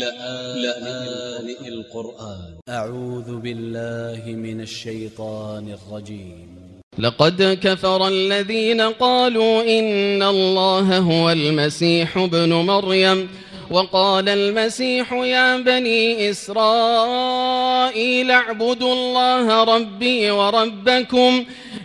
لآن القرآن. أ ع و ذ ب ا ل ل ه من ا ل ش ي ط ا ن ا ل ج ي م لقد كفر الذين قالوا إن الله هو المسيح ابن مريم وقال المسيح يا بني إسرائيل اعبدوا الله ربي وربكم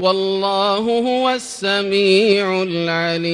والله هو السميع العليم.